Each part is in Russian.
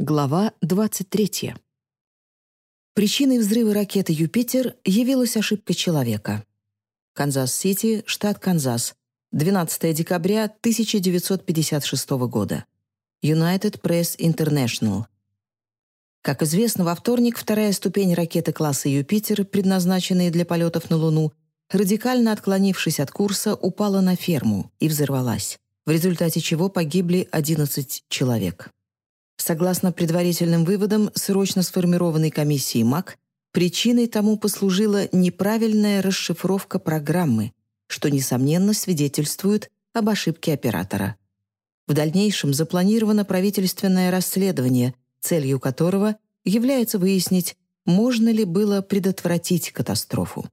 Глава 23. Причиной взрыва ракеты «Юпитер» явилась ошибка человека. Канзас-Сити, штат Канзас, 12 декабря 1956 года. United Press International. Как известно, во вторник вторая ступень ракеты класса «Юпитер», предназначенная для полетов на Луну, радикально отклонившись от курса, упала на ферму и взорвалась, в результате чего погибли 11 человек. Согласно предварительным выводам срочно сформированной комиссии МАК, причиной тому послужила неправильная расшифровка программы, что, несомненно, свидетельствует об ошибке оператора. В дальнейшем запланировано правительственное расследование, целью которого является выяснить, можно ли было предотвратить катастрофу.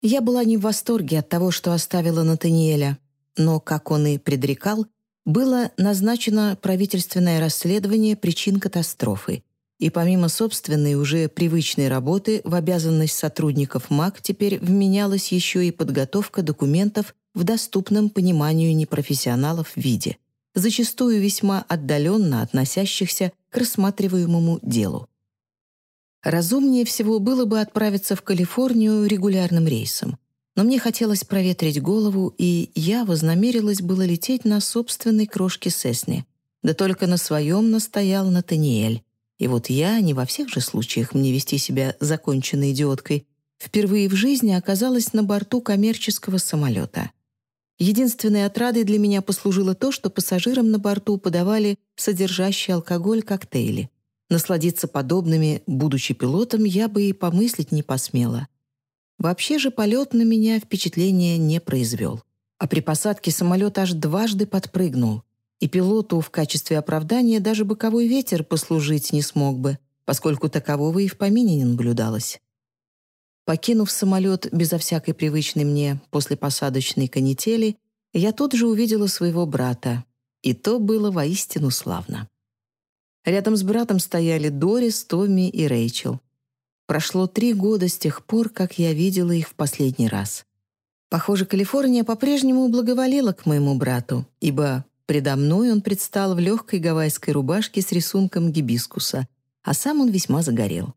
Я была не в восторге от того, что оставила Натаниэля, но, как он и предрекал, было назначено правительственное расследование причин катастрофы, и помимо собственной уже привычной работы в обязанность сотрудников МАК теперь вменялась еще и подготовка документов в доступном пониманию непрофессионалов виде, зачастую весьма отдаленно относящихся к рассматриваемому делу. Разумнее всего было бы отправиться в Калифорнию регулярным рейсом но мне хотелось проветрить голову, и я вознамерилась было лететь на собственной крошке Сесни. Да только на своем настоял Натаниэль. И вот я, не во всех же случаях мне вести себя законченной идиоткой, впервые в жизни оказалась на борту коммерческого самолета. Единственной отрадой для меня послужило то, что пассажирам на борту подавали содержащие алкоголь коктейли. Насладиться подобными, будучи пилотом, я бы и помыслить не посмела. Вообще же полет на меня впечатления не произвел. А при посадке самолет аж дважды подпрыгнул. И пилоту в качестве оправдания даже боковой ветер послужить не смог бы, поскольку такового и в помине не наблюдалось. Покинув самолет безо всякой привычной мне после посадочной канители, я тут же увидела своего брата, и то было воистину славно. Рядом с братом стояли Дорис, Томми и Рэйчел. Прошло три года с тех пор, как я видела их в последний раз. Похоже, Калифорния по-прежнему благоволила к моему брату, ибо предо мной он предстал в легкой гавайской рубашке с рисунком гибискуса, а сам он весьма загорел.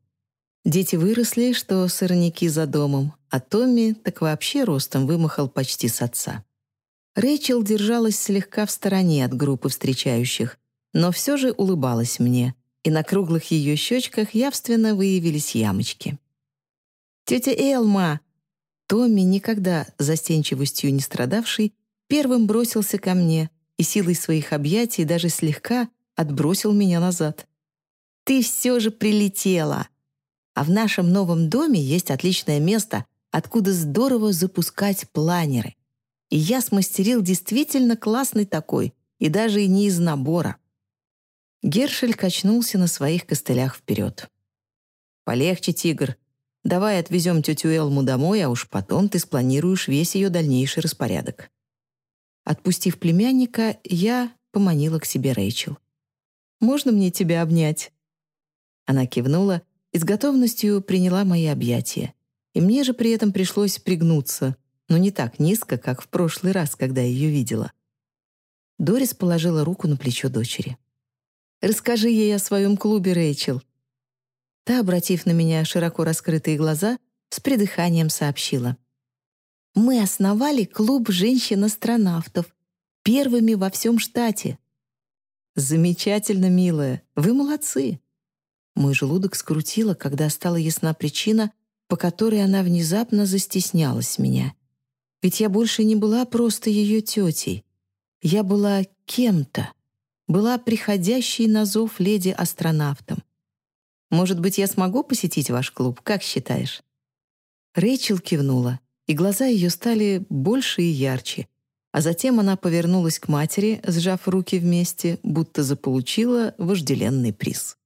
Дети выросли, что сорняки за домом, а Томми так вообще ростом вымахал почти с отца. Рэйчел держалась слегка в стороне от группы встречающих, но все же улыбалась мне — и на круглых ее щечках явственно выявились ямочки. «Тетя Элма!» Томми, никогда застенчивостью не страдавший, первым бросился ко мне и силой своих объятий даже слегка отбросил меня назад. «Ты все же прилетела! А в нашем новом доме есть отличное место, откуда здорово запускать планеры. И я смастерил действительно классный такой, и даже не из набора. Гершель качнулся на своих костылях вперед. «Полегче, тигр. Давай отвезем тетю Элму домой, а уж потом ты спланируешь весь ее дальнейший распорядок». Отпустив племянника, я поманила к себе Рэйчел. «Можно мне тебя обнять?» Она кивнула и с готовностью приняла мои объятия. И мне же при этом пришлось пригнуться, но не так низко, как в прошлый раз, когда ее видела. Дорис положила руку на плечо дочери. Расскажи ей о своем клубе, Рэйчел». Та, обратив на меня широко раскрытые глаза, с придыханием сообщила. «Мы основали клуб женщин-астронавтов, первыми во всем штате». «Замечательно, милая, вы молодцы». Мой желудок скрутило, когда стала ясна причина, по которой она внезапно застеснялась меня. Ведь я больше не была просто ее тетей. Я была кем-то была приходящей на зов леди-астронавтом. «Может быть, я смогу посетить ваш клуб, как считаешь?» Рэйчел кивнула, и глаза ее стали больше и ярче, а затем она повернулась к матери, сжав руки вместе, будто заполучила вожделенный приз.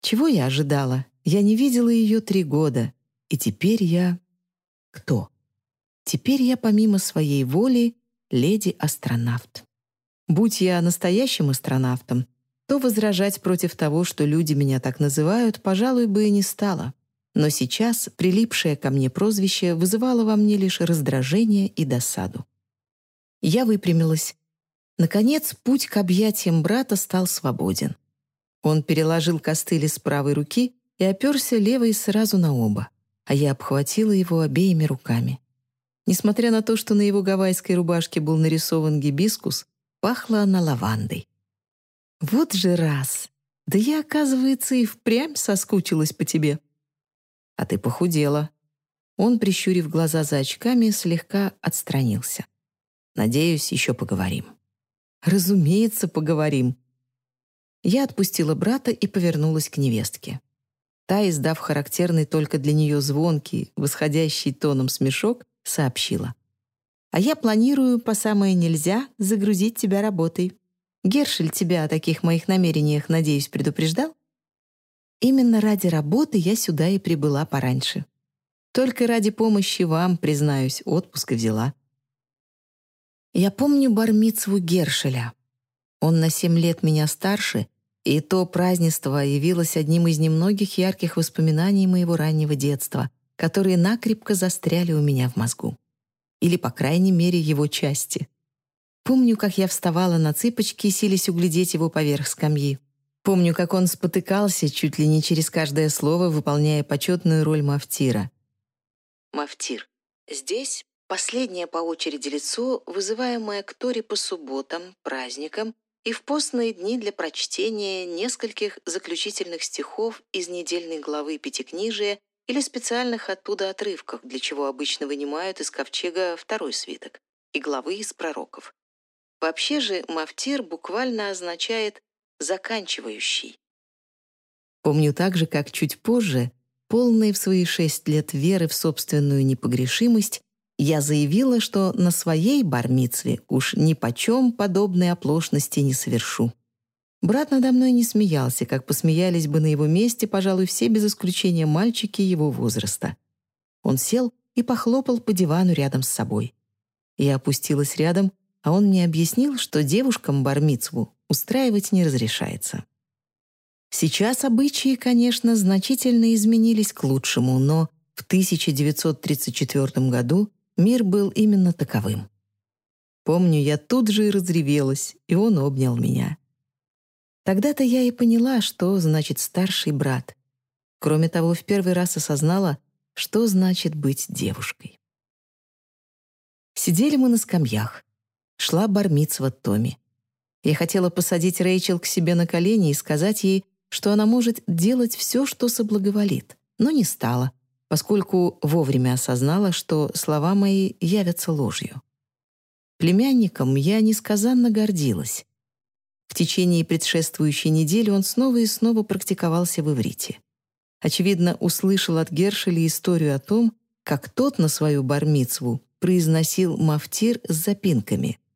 Чего я ожидала? Я не видела ее три года, и теперь я... Кто? Теперь я, помимо своей воли, леди-астронавт. Будь я настоящим астронавтом, то возражать против того, что люди меня так называют, пожалуй, бы и не стало. Но сейчас прилипшее ко мне прозвище вызывало во мне лишь раздражение и досаду. Я выпрямилась. Наконец, путь к объятиям брата стал свободен. Он переложил костыли с правой руки и оперся левой сразу на оба, а я обхватила его обеими руками. Несмотря на то, что на его гавайской рубашке был нарисован гибискус, пахла она лавандой. «Вот же раз! Да я, оказывается, и впрямь соскучилась по тебе». «А ты похудела». Он, прищурив глаза за очками, слегка отстранился. «Надеюсь, еще поговорим». «Разумеется, поговорим». Я отпустила брата и повернулась к невестке. Та, издав характерный только для нее звонкий, восходящий тоном смешок, сообщила. «А я планирую по самое нельзя загрузить тебя работой. Гершель тебя о таких моих намерениях, надеюсь, предупреждал? Именно ради работы я сюда и прибыла пораньше. Только ради помощи вам, признаюсь, отпуск взяла. Я помню бармицву Гершеля. Он на семь лет меня старше, и то празднество явилось одним из немногих ярких воспоминаний моего раннего детства, которые накрепко застряли у меня в мозгу. Или, по крайней мере, его части — Помню, как я вставала на цыпочки, силясь углядеть его поверх скамьи. Помню, как он спотыкался чуть ли не через каждое слово, выполняя почетную роль мафтира. Мафтир. Здесь последнее по очереди лицо, вызываемое к Торе по субботам, праздникам и в постные дни для прочтения нескольких заключительных стихов из недельной главы Пятикнижия или специальных оттуда отрывков, для чего обычно вынимают из ковчега второй свиток и главы из пророков. Вообще же мафтир буквально означает «заканчивающий». Помню также, как чуть позже, полный в свои шесть лет веры в собственную непогрешимость, я заявила, что на своей бармицве уж ни почем подобной оплошности не совершу. Брат надо мной не смеялся, как посмеялись бы на его месте, пожалуй, все без исключения мальчики его возраста. Он сел и похлопал по дивану рядом с собой. Я опустилась рядом а он мне объяснил, что девушкам бармицву устраивать не разрешается. Сейчас обычаи, конечно, значительно изменились к лучшему, но в 1934 году мир был именно таковым. Помню, я тут же и разревелась, и он обнял меня. Тогда-то я и поняла, что значит старший брат. Кроме того, в первый раз осознала, что значит быть девушкой. Сидели мы на скамьях шла бармицва Томи. Я хотела посадить Рэйчел к себе на колени и сказать ей, что она может делать все, что соблаговолит, но не стала, поскольку вовремя осознала, что слова мои явятся ложью. Племянником я несказанно гордилась. В течение предшествующей недели он снова и снова практиковался в иврите. Очевидно, услышал от Гершеля историю о том, как тот на свою бармицву произносил мафтир с запинками —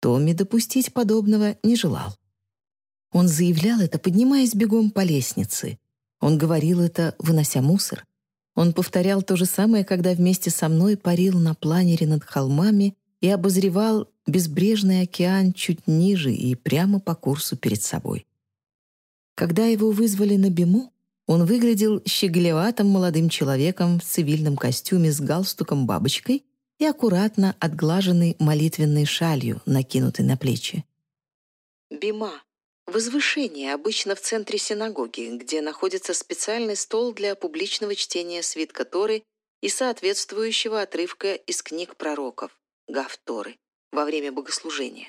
Томми допустить подобного не желал. Он заявлял это, поднимаясь бегом по лестнице. Он говорил это, вынося мусор. Он повторял то же самое, когда вместе со мной парил на планере над холмами и обозревал безбрежный океан чуть ниже и прямо по курсу перед собой. Когда его вызвали на Биму, он выглядел щеголеватым молодым человеком в цивильном костюме с галстуком-бабочкой и аккуратно отглаженной молитвенной шалью, накинутой на плечи. Бима — возвышение, обычно в центре синагоги, где находится специальный стол для публичного чтения свитка Торы и соответствующего отрывка из книг пророков, Гафторы, во время богослужения.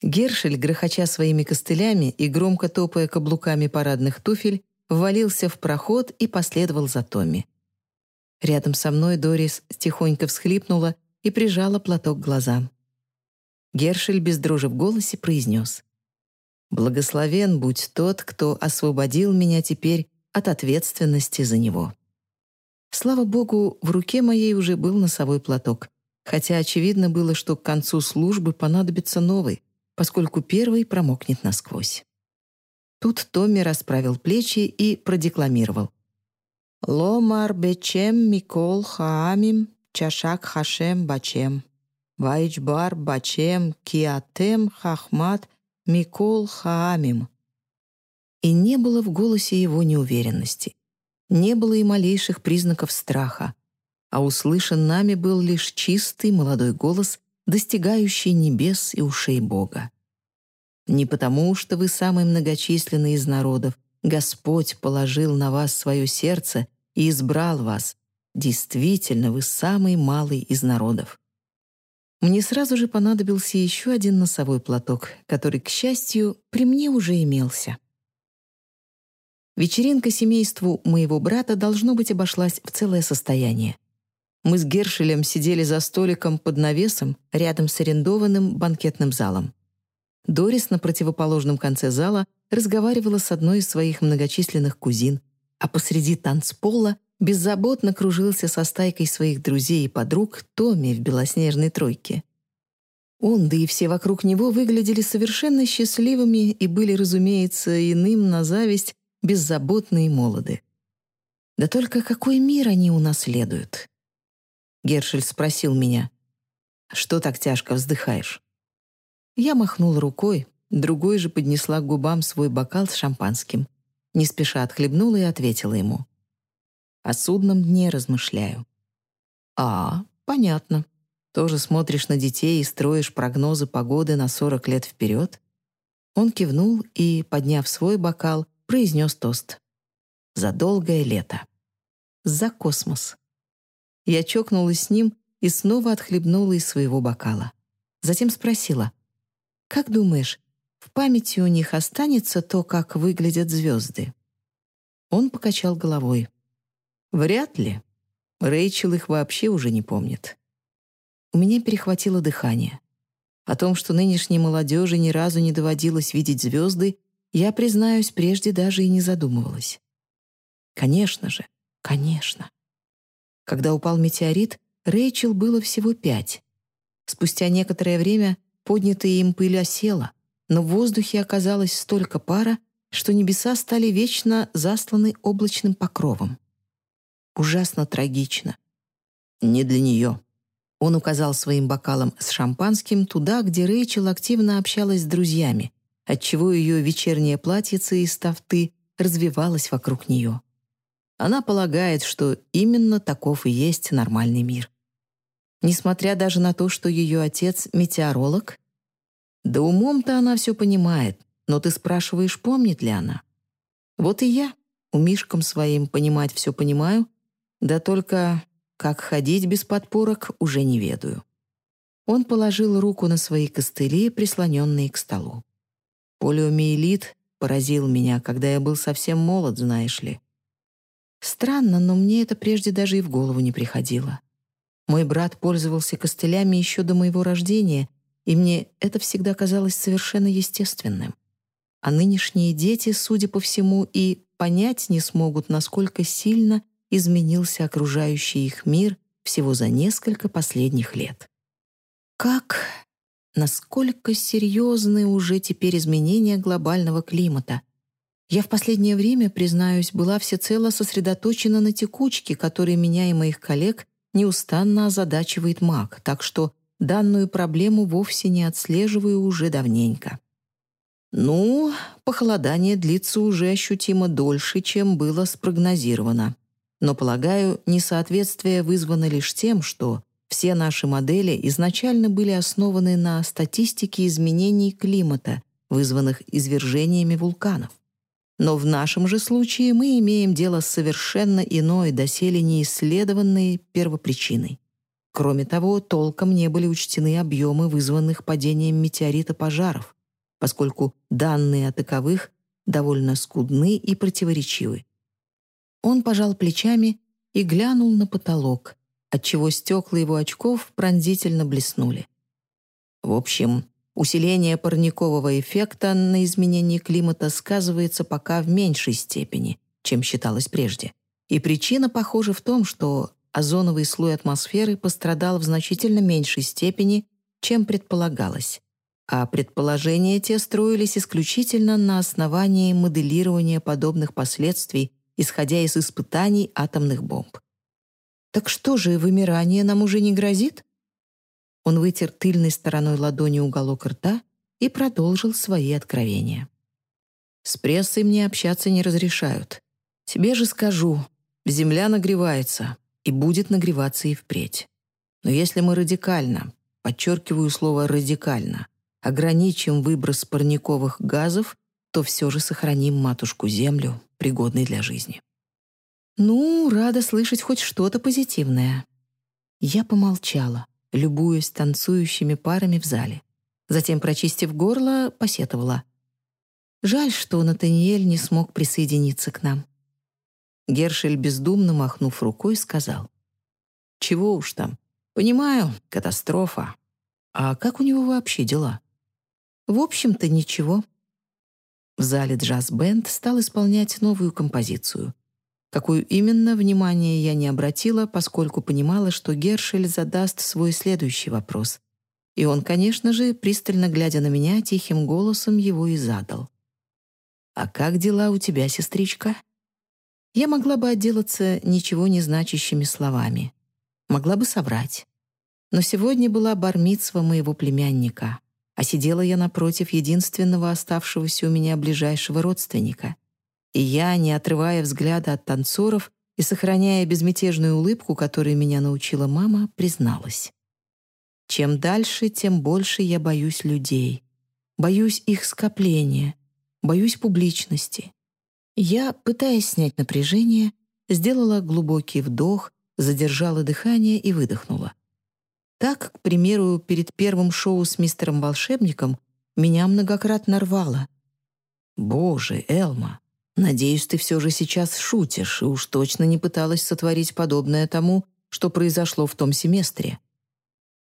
Гершель, грохоча своими костылями и громко топая каблуками парадных туфель, ввалился в проход и последовал за Томми. Рядом со мной Дорис тихонько всхлипнула и прижала платок к глазам. Гершель без дрожи в голосе произнес. «Благословен будь тот, кто освободил меня теперь от ответственности за него». Слава богу, в руке моей уже был носовой платок, хотя очевидно было, что к концу службы понадобится новый, поскольку первый промокнет насквозь. Тут Томми расправил плечи и продекламировал. Ломар бечем микол хаамим чашак хашем бачем. Вайчбар бачем киатем хахмат микол хаамим. И не было в голосе его неуверенности. Не было и малейших признаков страха. А услышан нами был лишь чистый молодой голос, достигающий небес и ушей Бога. Не потому, что вы самый многочисленный из народов. Господь положил на вас свое сердце и избрал вас. Действительно, вы самый малый из народов. Мне сразу же понадобился еще один носовой платок, который, к счастью, при мне уже имелся. Вечеринка семейству моего брата должно быть обошлась в целое состояние. Мы с Гершелем сидели за столиком под навесом рядом с арендованным банкетным залом. Дорис на противоположном конце зала разговаривала с одной из своих многочисленных кузин, а посреди танцпола беззаботно кружился со стайкой своих друзей и подруг Томми в белоснежной тройке. Он, да и все вокруг него выглядели совершенно счастливыми и были, разумеется, иным на зависть беззаботны и молоды. Да только какой мир они унаследуют? Гершель спросил меня, «Что так тяжко вздыхаешь?» Я махнул рукой, другой же поднесла к губам свой бокал с шампанским, не спеша отхлебнула и ответила ему. «О судном дне размышляю». «А, понятно. Тоже смотришь на детей и строишь прогнозы погоды на 40 лет вперед?» Он кивнул и, подняв свой бокал, произнес тост. «За долгое лето. За космос». Я чокнулась с ним и снова отхлебнула из своего бокала. Затем спросила, «Как думаешь, в памяти у них останется то, как выглядят звезды?» Он покачал головой. «Вряд ли. Рэйчел их вообще уже не помнит». У меня перехватило дыхание. О том, что нынешней молодежи ни разу не доводилось видеть звезды, я, признаюсь, прежде даже и не задумывалась. Конечно же, конечно. Когда упал метеорит, Рэйчел было всего пять. Спустя некоторое время поднятая им пыль осела, но в воздухе оказалось столько пара, что небеса стали вечно засланы облачным покровом. Ужасно трагично. Не для нее. Он указал своим бокалом с шампанским туда, где Рэйчел активно общалась с друзьями, отчего ее вечернее платьице из тафты развивалось вокруг нее. Она полагает, что именно таков и есть нормальный мир. Несмотря даже на то, что ее отец — метеоролог, да умом-то она все понимает, но ты спрашиваешь, помнит ли она. Вот и я, умишком своим понимать все понимаю, да только как ходить без подпорок уже не ведаю. Он положил руку на свои костыли, прислоненные к столу. Полиомиелит поразил меня, когда я был совсем молод, знаешь ли. Странно, но мне это прежде даже и в голову не приходило. Мой брат пользовался костылями еще до моего рождения, и мне это всегда казалось совершенно естественным. А нынешние дети, судя по всему, и понять не смогут, насколько сильно изменился окружающий их мир всего за несколько последних лет. Как насколько серьезны уже теперь изменения глобального климата. Я в последнее время, признаюсь, была всецело сосредоточена на текучке, которая меня и моих коллег неустанно озадачивает маг, так что данную проблему вовсе не отслеживаю уже давненько. Ну, похолодание длится уже ощутимо дольше, чем было спрогнозировано. Но, полагаю, несоответствие вызвано лишь тем, что все наши модели изначально были основаны на статистике изменений климата, вызванных извержениями вулканов. Но в нашем же случае мы имеем дело с совершенно иной, доселе неисследованной первопричиной. Кроме того, толком не были учтены объемы вызванных падением метеорита пожаров, поскольку данные о таковых довольно скудны и противоречивы. Он пожал плечами и глянул на потолок, отчего стекла его очков пронзительно блеснули. В общем, усиление парникового эффекта на изменение климата сказывается пока в меньшей степени, чем считалось прежде. И причина, похоже, в том, что озоновый слой атмосферы пострадал в значительно меньшей степени, чем предполагалось. А предположения те строились исключительно на основании моделирования подобных последствий, исходя из испытаний атомных бомб. Так что же, вымирание нам уже не грозит? Он вытер тыльной стороной ладони уголок рта и продолжил свои откровения. С прессой мне общаться не разрешают. Тебе же скажу, земля нагревается и будет нагреваться и впредь. Но если мы радикально, подчеркиваю слово «радикально», ограничим выброс парниковых газов, то все же сохраним матушку-землю, пригодной для жизни. Ну, рада слышать хоть что-то позитивное. Я помолчала, любуясь танцующими парами в зале. Затем, прочистив горло, посетовала. Жаль, что Натаниэль не смог присоединиться к нам. Гершель, бездумно махнув рукой, сказал. «Чего уж там. Понимаю, катастрофа. А как у него вообще дела?» «В общем-то, ничего». В зале джаз-бенд стал исполнять новую композицию. Какую именно, внимание я не обратила, поскольку понимала, что Гершель задаст свой следующий вопрос. И он, конечно же, пристально глядя на меня, тихим голосом его и задал. «А как дела у тебя, сестричка?» Я могла бы отделаться ничего не значащими словами. Могла бы соврать. Но сегодня была бармитсва моего племянника, а сидела я напротив единственного оставшегося у меня ближайшего родственника. И я, не отрывая взгляда от танцоров и сохраняя безмятежную улыбку, которой меня научила мама, призналась. Чем дальше, тем больше я боюсь людей. Боюсь их скопления, боюсь публичности. Я, пытаясь снять напряжение, сделала глубокий вдох, задержала дыхание и выдохнула. Так, к примеру, перед первым шоу с мистером Волшебником меня многократно рвало. «Боже, Элма, надеюсь, ты все же сейчас шутишь и уж точно не пыталась сотворить подобное тому, что произошло в том семестре».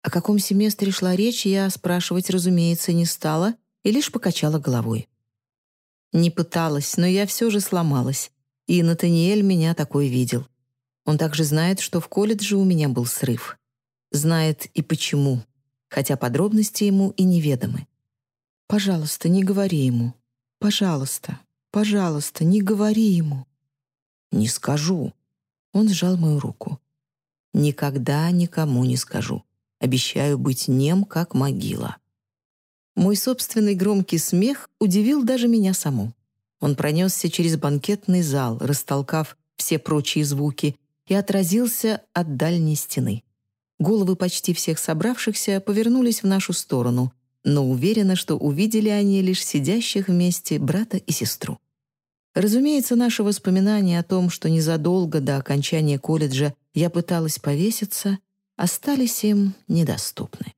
О каком семестре шла речь, я спрашивать, разумеется, не стала и лишь покачала головой. Не пыталась, но я все же сломалась. И Натаниэль меня такой видел. Он также знает, что в колледже у меня был срыв. Знает и почему, хотя подробности ему и неведомы. «Пожалуйста, не говори ему. Пожалуйста, пожалуйста, не говори ему». «Не скажу». Он сжал мою руку. «Никогда никому не скажу. Обещаю быть нем, как могила». Мой собственный громкий смех удивил даже меня саму. Он пронесся через банкетный зал, растолкав все прочие звуки, и отразился от дальней стены. Головы почти всех собравшихся повернулись в нашу сторону, но уверена, что увидели они лишь сидящих вместе брата и сестру. Разумеется, наши воспоминания о том, что незадолго до окончания колледжа я пыталась повеситься, остались им недоступны.